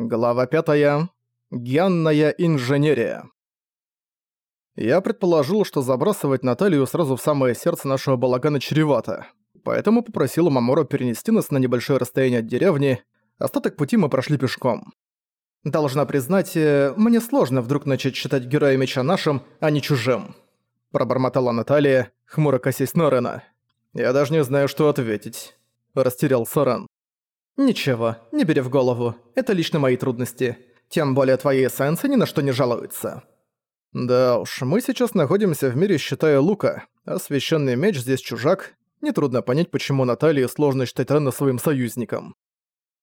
Глава 5. Генная инженерия. Я предположил, что забрасывать Наталью сразу в самое сердце нашего балагана чревато, поэтому попросил Мамору перенести нас на небольшое расстояние от деревни, остаток пути мы прошли пешком. Должна признать, э, мне сложно вдруг начать считать героя меча нашим, а не чужим. Пробормотала Наталья, хмуро косясь на Рена. Я даже не знаю, что ответить. Растерялся Рен. «Ничего, не бери в голову. Это лично мои трудности. Тем более твои эссенции ни на что не жалуются». «Да уж, мы сейчас находимся в мире, считая лука, а меч здесь чужак. Нетрудно понять, почему Наталье сложно считать Рена своим союзником.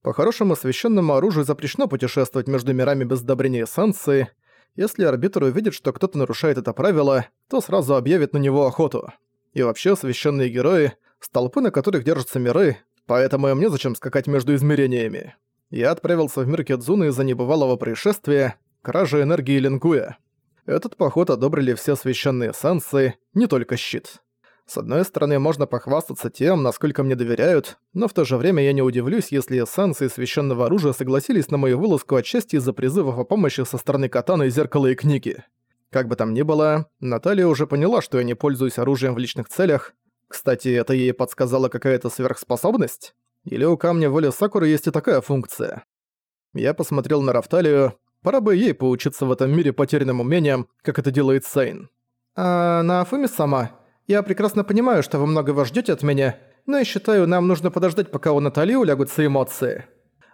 По-хорошему, священному оружию запрещено путешествовать между мирами без одобрения эссенции. Если арбитр увидит, что кто-то нарушает это правило, то сразу объявит на него охоту. И вообще, священные герои, столпы, на которых держатся миры, поэтому им незачем скакать между измерениями. Я отправился в мир Кедзуны из-за небывалого происшествия, кражи энергии Лингуя. Этот поход одобрили все священные санкции, не только щит. С одной стороны, можно похвастаться тем, насколько мне доверяют, но в то же время я не удивлюсь, если эссенции священного оружия согласились на мою вылазку отчасти из-за призывов о помощи со стороны катаны, зеркала и книги. Как бы там ни было, Наталья уже поняла, что я не пользуюсь оружием в личных целях, кстати, это ей подсказала какая-то сверхспособность? Или у камня воли Сакуры есть и такая функция? Я посмотрел на Рафталию, пора бы ей поучиться в этом мире потерянным умениям, как это делает Сейн. А на Афуме сама, я прекрасно понимаю, что вы многого ждете от меня, но я считаю, нам нужно подождать, пока у Натальи улягутся эмоции.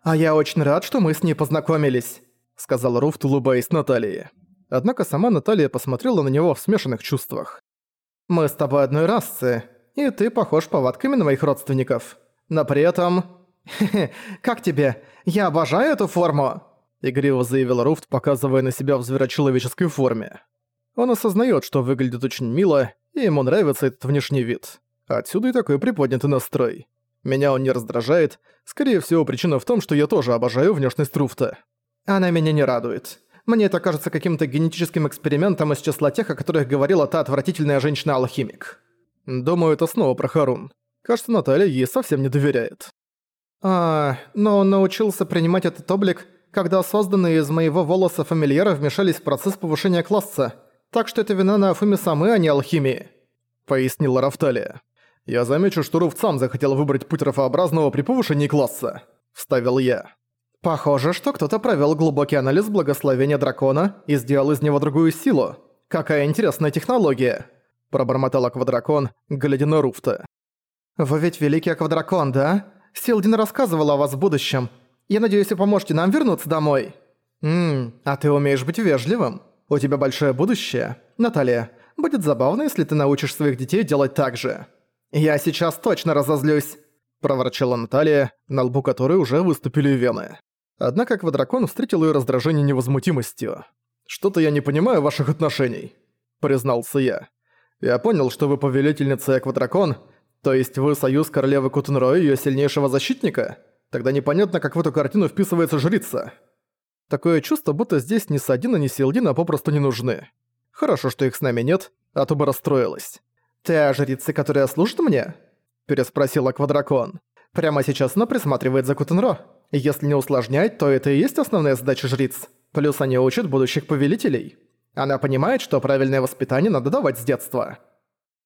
А я очень рад, что мы с ней познакомились, сказал Руфт, улыбаясь Наталье. Однако сама Наталья посмотрела на него в смешанных чувствах. «Мы с тобой одной расы, и ты похож повадками на моих родственников. Но при этом... Как тебе? Я обожаю эту форму!» Игриво заявил Руфт, показывая на себя в зверочеловеческой форме. Он осознает, что выглядит очень мило, и ему нравится этот внешний вид. Отсюда и такой приподнятый настрой. Меня он не раздражает, скорее всего причина в том, что я тоже обожаю внешность Руфта. Она меня не радует. Мне это кажется каким-то генетическим экспериментом из числа тех, о которых говорила та отвратительная женщина-алхимик. Думаю, это снова про Харун. Кажется, Наталья ей совсем не доверяет. А, но он научился принимать этот облик, когда созданные из моего волоса фамильяры вмешались в процесс повышения класса. Так что это вина на Афуме самы, а не алхимии», — пояснила Рафталия. «Я замечу, что Руф сам захотел выбрать путь рафообразного при повышении класса», — вставил я. «Похоже, что кто-то провел глубокий анализ благословения дракона и сделал из него другую силу. Какая интересная технология!» Пробормотал Аквадракон, глядя на Руфта. «Вы ведь великий Аквадракон, да? Силдин рассказывал о вас в будущем. Я надеюсь, вы поможете нам вернуться домой». «Ммм, а ты умеешь быть вежливым. У тебя большое будущее. Наталья, будет забавно, если ты научишь своих детей делать так же». «Я сейчас точно разозлюсь», – проворчала Наталья, на лбу которой уже выступили вены. Однако Квадракон встретил ее раздражение невозмутимостью. «Что-то я не понимаю ваших отношений», – признался я. Я понял, что вы повелительница Эквадракон, то есть вы союз королевы Кутунро и её сильнейшего защитника? Тогда непонятно, как в эту картину вписывается жрица. Такое чувство, будто здесь ни Садина, ни Силдина попросту не нужны. Хорошо, что их с нами нет, а то бы расстроилась. «Ты о жрице, которая служит мне?» Переспросила Квадракон. «Прямо сейчас она присматривает за Кутенро. Если не усложнять, то это и есть основная задача жриц. Плюс они учат будущих повелителей». Она понимает, что правильное воспитание надо давать с детства.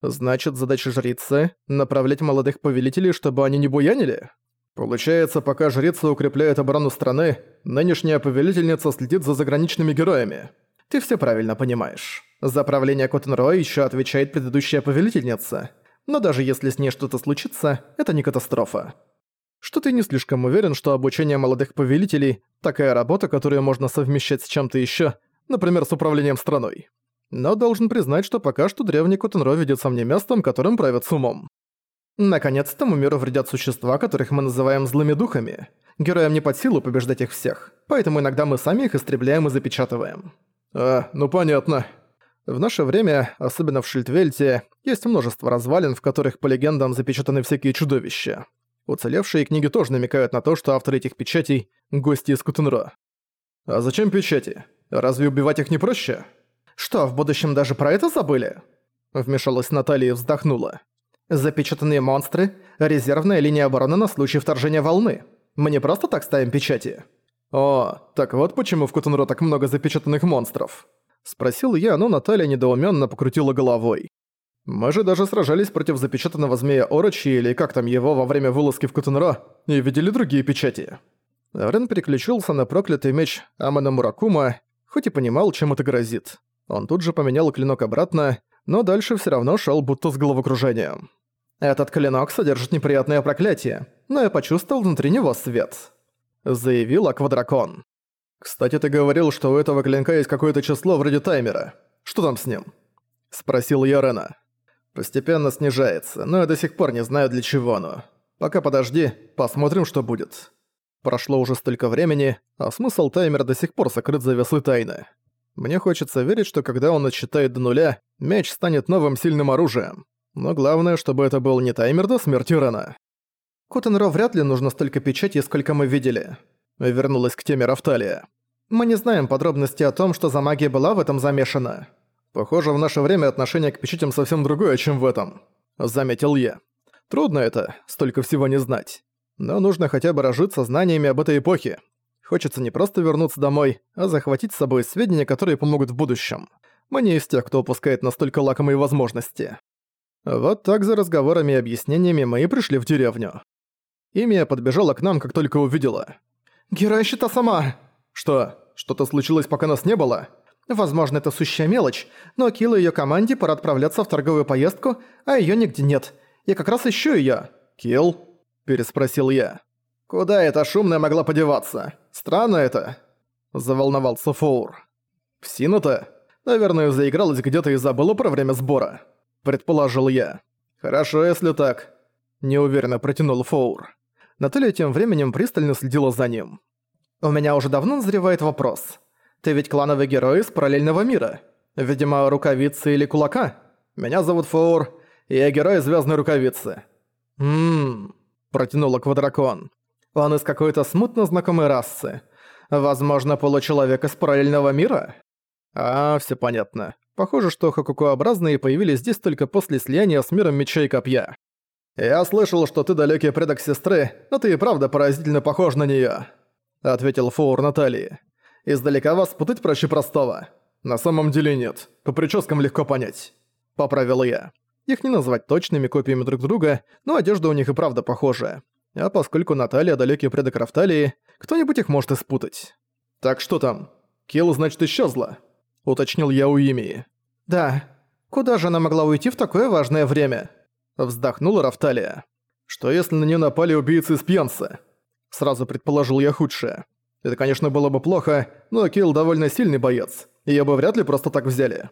Значит, задача жрицы — направлять молодых повелителей, чтобы они не буянили? Получается, пока жрица укрепляет оборону страны, нынешняя повелительница следит за заграничными героями. Ты все правильно понимаешь. За правление Коттенрой еще отвечает предыдущая повелительница. Но даже если с ней что-то случится, это не катастрофа. Что ты не слишком уверен, что обучение молодых повелителей – такая работа, которую можно совмещать с чем-то еще, например, с управлением страной. Но должен признать, что пока что древний Котенро видится мне местом, которым правят с умом. Наконец-то этому миру вредят существа, которых мы называем злыми духами. Героям не под силу побеждать их всех, поэтому иногда мы сами их истребляем и запечатываем. А, ну понятно. В наше время, особенно в Шильдвельте, есть множество развалин, в которых по легендам запечатаны всякие чудовища. Уцелевшие книги тоже намекают на то, что авторы этих печатей – гости из Кутенро. А зачем печати? Разве убивать их не проще? Что, в будущем даже про это забыли? Вмешалась Наталья и вздохнула. Запечатанные монстры – резервная линия обороны на случай вторжения волны. Мы не просто так ставим печати. «О, так вот почему в Кутунро так много запечатанных монстров?» Спросил я, но Наталья недоуменно покрутила головой. «Мы же даже сражались против запечатанного змея Орочи или как там его во время вылазки в Кутунро и видели другие печати». Рен переключился на проклятый меч Амана Муракума, хоть и понимал, чем это грозит. Он тут же поменял клинок обратно, но дальше все равно шел будто с головокружением. «Этот клинок содержит неприятное проклятие, но я почувствовал внутри него свет», — заявил Аквадракон. «Кстати, ты говорил, что у этого клинка есть какое-то число вроде таймера. Что там с ним?» — спросил я Рена. «Постепенно снижается, но я до сих пор не знаю для чего оно. Пока подожди, посмотрим, что будет». Прошло уже столько времени, а смысл таймера до сих пор сокрыт завесы тайны. Мне хочется верить, что когда он отсчитает до нуля, меч станет новым сильным оружием. Но главное, чтобы это был не таймер до смерти Рена. Котенро вряд ли нужно столько печати, сколько мы видели. Вернулась к теме Рафталия. Мы не знаем подробностей о том, что за магия была в этом замешана. Похоже, в наше время отношение к печатям совсем другое, чем в этом. Заметил я. Трудно это, столько всего не знать. Но нужно хотя бы разжиться знаниями об этой эпохе. Хочется не просто вернуться домой, а захватить с собой сведения, которые помогут в будущем. Мы не из тех, кто упускает настолько лакомые возможности. Вот так за разговорами и объяснениями мы и пришли в деревню. Имя подбежала к нам, как только увидела. «Герайщита сама!» «Что, что-то случилось, пока нас не было?» «Возможно, это сущая мелочь, но Килл и её команде пора отправляться в торговую поездку, а её нигде нет. Я как раз ищу её». «Килл?» – переспросил я. «Куда эта шумная могла подеваться? Странно это!» – заволновался Фоур. «Псина-то? Наверное, заигралась где-то и забыла про время сбора», – предположил я. «Хорошо, если так», – неуверенно протянул Фоур. Наталья тем временем пристально следила за ним. «У меня уже давно назревает вопрос. Ты ведь клановый герой из параллельного мира. Видимо, рукавицы или кулака? Меня зовут Фоур, и я герой Звездной рукавицы». «Ммм...» – протянула Квадракон. Он из какой-то смутно знакомой расы. Возможно, получеловек из параллельного мира? А, все понятно. Похоже, что хокукообразные появились здесь только после слияния с миром меча и копья. «Я слышал, что ты далекий предок сестры, но ты и правда поразительно похож на неё», — ответил Фоур Натальи. «Издалека вас путать проще простого. На самом деле нет. По прическам легко понять». Поправил я. Их не назвать точными копиями друг друга, но одежда у них и правда похожая. А поскольку Наталья – далекий предок Рафталии, кто-нибудь их может испутать. «Так что там? Килл, значит, исчезла?» – уточнил я у Имии. «Да. Куда же она могла уйти в такое важное время?» – вздохнула Рафталия. «Что если на нее напали убийцы из Пьянса?» Сразу предположил я худшее. Это, конечно, было бы плохо, но Килл довольно сильный боец, ее бы вряд ли просто так взяли.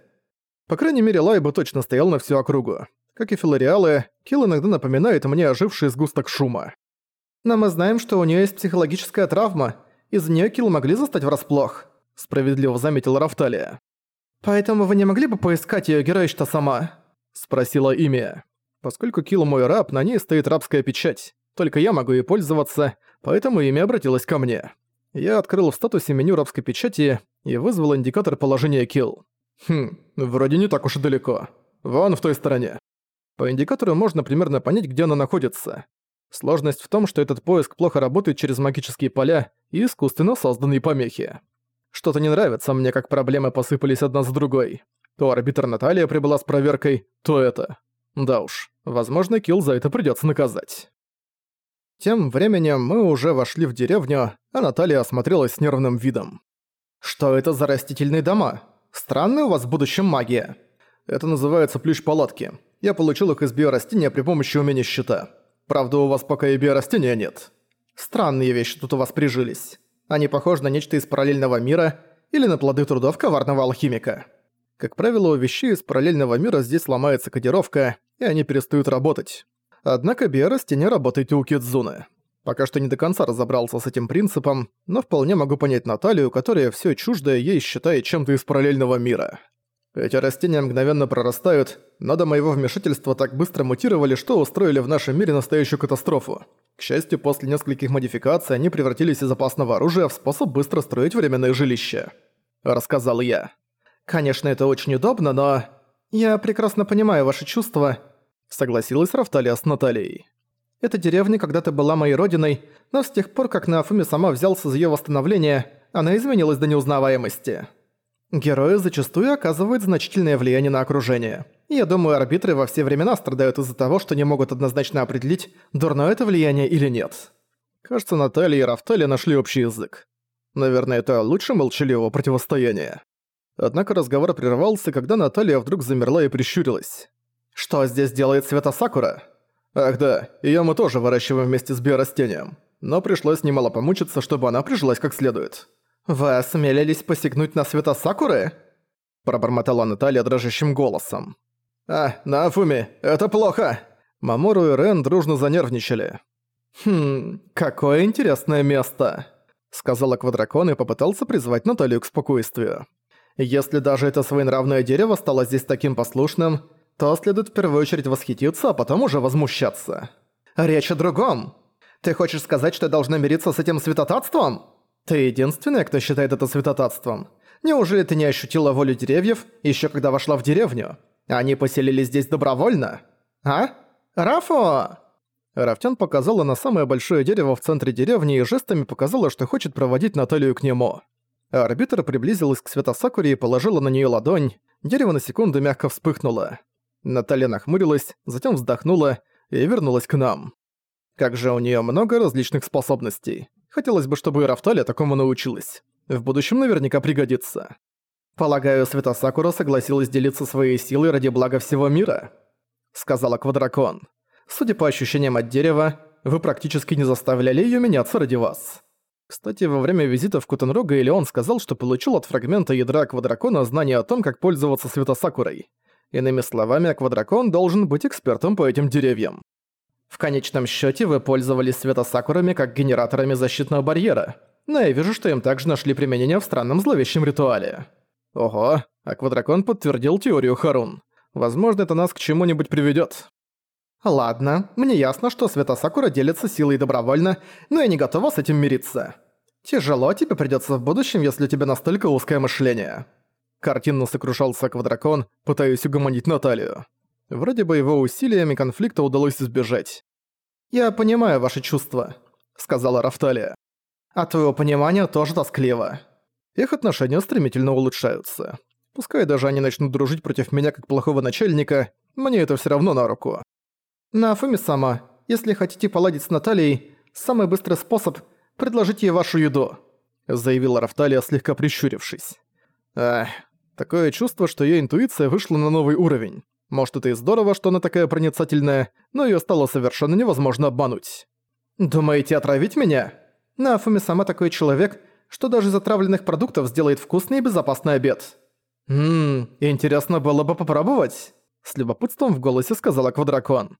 По крайней мере, Лай бы точно стоял на всю округу. Как и филариалы, Килл иногда напоминает мне оживший сгусток шума. Но мы знаем, что у нее есть психологическая травма. Из-за нее Килл могли застать врасплох», — справедливо заметила Рафталия. «Поэтому вы не могли бы поискать её героичта сама?» — спросила имя. Поскольку Килл мой раб, на ней стоит рабская печать. Только я могу ей пользоваться, поэтому имя обратилось ко мне. Я открыл в статусе меню рабской печати и вызвал индикатор положения Килл. Хм, вроде не так уж и далеко. Вон в той стороне. По индикатору можно примерно понять, где она находится. Сложность в том, что этот поиск плохо работает через магические поля и искусственно созданные помехи. Что-то не нравится мне, как проблемы посыпались одна за другой. То арбитр Наталья прибыла с проверкой, то это. Да уж, возможно, Килл за это придётся наказать. Тем временем мы уже вошли в деревню, а Наталья осмотрелась с нервным видом. «Что это за растительные дома? Странная у вас в будущем магия». «Это называется плющ-палатки. Я получил их из биорастения при помощи умения щита. Правда, у вас пока и биорастения нет. Странные вещи тут у вас прижились. Они похожи на нечто из параллельного мира или на плоды трудов коварного алхимика. Как правило, у вещей из параллельного мира здесь ломается кодировка, и они перестают работать. Однако биорастение работает и у Кидзуны. Пока что не до конца разобрался с этим принципом, но вполне могу понять Наталью, которая все чуждое ей считает чем-то из параллельного мира. Эти растения мгновенно прорастают, но до моего вмешательства так быстро мутировали, что устроили в нашем мире настоящую катастрофу. К счастью, после нескольких модификаций они превратились из опасного оружия в способ быстро строить временное жилище. Рассказал я. Конечно, это очень удобно, но... Я прекрасно понимаю ваши чувства, согласилась Рафталия с Натальей. Эта деревня когда-то была моей родиной, но с тех пор, как Нафуми сама взялся за её восстановление, она изменилась до неузнаваемости. Герои зачастую оказывают значительное влияние на окружение. Я думаю, арбитры во все времена страдают из-за того, что не могут однозначно определить, дурное это влияние или нет. Кажется, Наталья и Рафталия нашли общий язык. Наверное, это лучше молчаливого противостояния. Однако разговор прервался, когда Наталья вдруг замерла и прищурилась. «Что здесь делает Света Сакура?» «Ах да, её мы тоже выращиваем вместе с биорастением. Но пришлось немало помучиться, чтобы она прижилась как следует». «Вы осмелились посягнуть на Света Сакуры?» Пробормотала Наталья дрожащим голосом. «А, Нафуми, это плохо!» Мамору и Рен дружно занервничали. «Хм, какое интересное место!» Сказала Квадракон и попытался призвать Наталью к спокойствию. Если даже это своенравное дерево стало здесь таким послушным, то следует в первую очередь восхититься, а потом уже возмущаться. Речь о другом. Ты хочешь сказать, что я должна мириться с этим святотатством? Ты единственная, кто считает это святотатством. Неужели ты не ощутила волю деревьев, еще когда вошла в деревню? Они поселились здесь добровольно? А? Рафо! Рафтян показала на самое большое дерево в центре деревни и жестами показала, что хочет проводить Наталью к нему. Арбитр приблизилась к Светосакуре и положила на нее ладонь. Дерево на секунду мягко вспыхнуло. Наталья нахмурилась, затем вздохнула и вернулась к нам. Как же у нее много различных способностей. Хотелось бы, чтобы и Рафталия такому научилась. В будущем наверняка пригодится. «Полагаю, Светосакура согласилась делиться своей силой ради блага всего мира?» Сказала Квадракон. «Судя по ощущениям от дерева, вы практически не заставляли её меняться ради вас». Кстати, во время визита в Кутенрога Элеон сказал, что получил от фрагмента ядра Квадракона знание о том, как пользоваться Светосакурой. Иными словами, Квадракон должен быть экспертом по этим деревьям. В конечном счете вы пользовались Светосакурами как генераторами защитного барьера, но я вижу, что им также нашли применение в странном зловещем ритуале. Ого, а Квадракон подтвердил теорию Харун. Возможно, это нас к чему-нибудь приведет. Ладно, мне ясно, что Светосакура делится силой добровольно, но я не готова с этим мириться. Тяжело тебе придется в будущем, если у тебя настолько узкое мышление. Картинно сокрушался Квадракон, пытаясь угомонить Наталью. Вроде бы его усилиями конфликта удалось избежать. «Я понимаю ваши чувства», — сказала Рафталия. «А твоего понимания тоже тоскливо». Их отношения стремительно улучшаются. Пускай даже они начнут дружить против меня как плохого начальника, мне это все равно на руку. Нафуми сама, если хотите поладить с Натальей, самый быстрый способ – предложить ей вашу еду», – заявила Рафталия, слегка прищурившись. Эх, такое чувство, что её интуиция вышла на новый уровень. Может, это и здорово, что она такая проницательная, но её стало совершенно невозможно обмануть. «Думаете отравить меня? Нафуми сама такой человек, что даже из отравленных продуктов сделает вкусный и безопасный обед». «Ммм, интересно было бы попробовать», – с любопытством в голосе сказала Квадракон.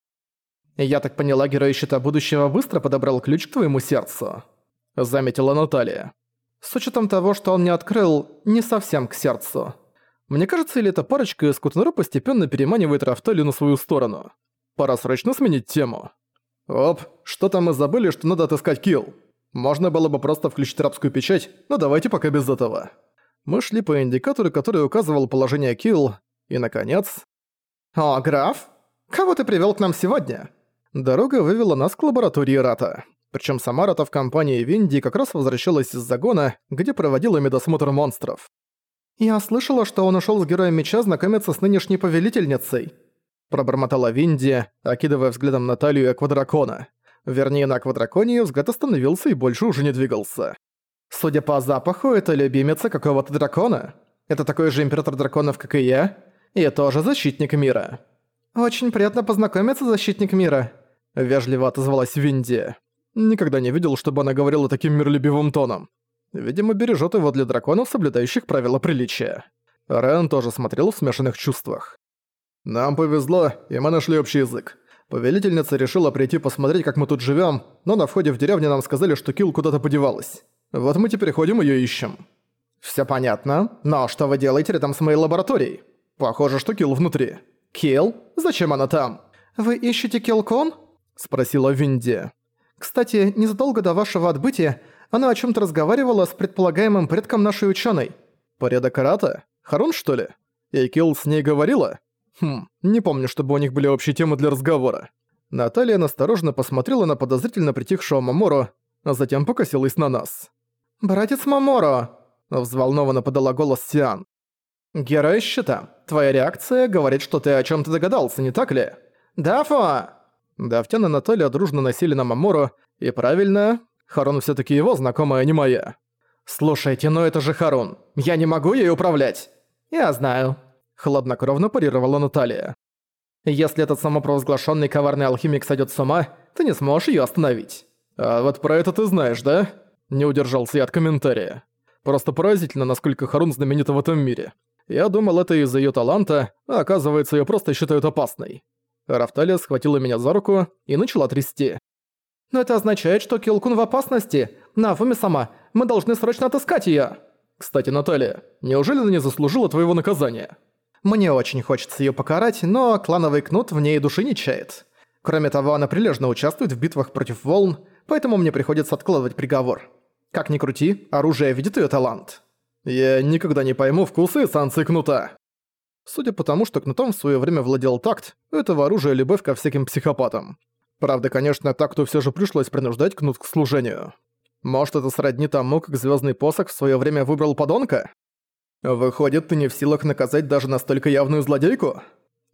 «Я так поняла, герой Щита Будущего быстро подобрал ключ к твоему сердцу», — заметила Наталья. «С учетом того, что он не открыл, не совсем к сердцу. Мне кажется, или эта парочка из Кутнеру постепенно переманивает Рафталию на свою сторону. Пора срочно сменить тему». «Оп, что-то мы забыли, что надо отыскать килл. Можно было бы просто включить рабскую печать, но давайте пока без этого». Мы шли по индикатору, который указывал положение килл, и, наконец... «О, граф? Кого ты привёл к нам сегодня?» Дорога вывела нас к лаборатории Рата. Причем сама Рата в компании Винди как раз возвращалась из загона, где проводила медосмотр монстров. «Я слышала, что он ушел с Героем Меча знакомиться с нынешней повелительницей», пробормотала Винди, окидывая взглядом Наталью и Аквадракона. Вернее, на Аквадраконе взгляд остановился и больше уже не двигался. «Судя по запаху, это любимица какого-то дракона. Это такой же император драконов, как и я, и тоже защитник мира». «Очень приятно познакомиться, защитник мира», Вежливо отозвалась Винди. Никогда не видел, чтобы она говорила таким миролюбивым тоном. Видимо, бережет его для драконов, соблюдающих правила приличия. Рен тоже смотрел в смешанных чувствах. «Нам повезло, и мы нашли общий язык. Повелительница решила прийти посмотреть, как мы тут живем, но на входе в деревню нам сказали, что Килл куда-то подевалась. Вот мы теперь ходим её ищем». «Всё понятно, но что вы делаете рядом с моей лабораторией? Похоже, что Килл внутри». «Килл? Зачем она там?» «Вы ищете Киллкон?» – спросила Винди. «Кстати, незадолго до вашего отбытия она о чем то разговаривала с предполагаемым предком нашей ученой. Порядок Арата? Харун, что ли? И с ней говорила? Хм, не помню, чтобы у них были общие темы для разговора. Наталья настороженно посмотрела на подозрительно притихшего Мамору, а затем покосилась на нас. «Братец Маморо!» – взволнованно подала голос Сиан. «Герой щита, твоя реакция говорит, что ты о чем то догадался, не так ли?» «Дафо!» Дафтян и Наталья дружно носили на Мамору, и правильно, Харон все таки его знакомая, а не моя. «Слушайте, но это же Харон. Я не могу ей управлять!» «Я знаю», — хладнокровно парировала Наталья. «Если этот самопровозглашенный коварный алхимик сойдет с ума, ты не сможешь ее остановить». «А вот про это ты знаешь, да?» Не удержался я от комментария. Просто поразительно, насколько Харун знаменита в этом мире. Я думал, это из-за её таланта, а оказывается, её просто считают опасной. Рафталия схватила меня за руку и начала трясти. «Но это означает, что Килкун в опасности. Нафуми сама, мы должны срочно отыскать её!» «Кстати, Наталья, неужели она не заслужила твоего наказания?» «Мне очень хочется её покарать, но клановый кнут в ней души не чает. Кроме того, она прилежно участвует в битвах против волн, поэтому мне приходится откладывать приговор. Как ни крути, оружие видит её талант. Я никогда не пойму вкусы санкции кнута. Судя по тому, что кнутом в своё время владел такт, этого оружия любовь ко всяким психопатам. Правда, конечно, такту всё же пришлось принуждать кнут к служению. Может, это сродни тому, как звёздный посох в своё время выбрал подонка? Выходит, ты не в силах наказать даже настолько явную злодейку?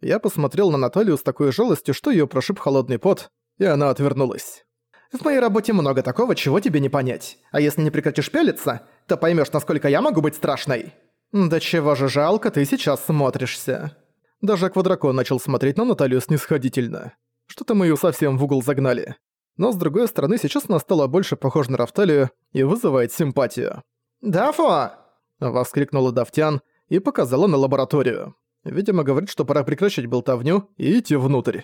Я посмотрел на Наталью с такой жалостью, что её прошиб холодный пот, и она отвернулась. В моей работе много такого, чего тебе не понять. А если не прекратишь пялиться, то поймешь, насколько я могу быть страшной. Да чего же жалко ты сейчас смотришься. Даже Квадракон начал смотреть на Наталью снисходительно. Что-то мы её совсем в угол загнали. Но с другой стороны, сейчас она стала больше похожа на Рафталию и вызывает симпатию. «Дафо!» – воскликнула Дафтян и показала на лабораторию. Видимо, говорит, что пора прекращать болтовню и идти внутрь.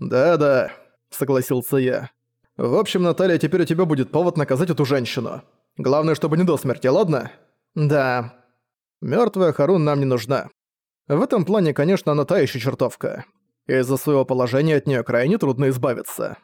«Да-да», – согласился я. В общем, Наталья, теперь у тебя будет повод наказать эту женщину. Главное, чтобы не до смерти, ладно? Да. Мёртвая Харун нам не нужна. В этом плане, конечно, она та ещё чертовка. Из-за своего положения от неё крайне трудно избавиться.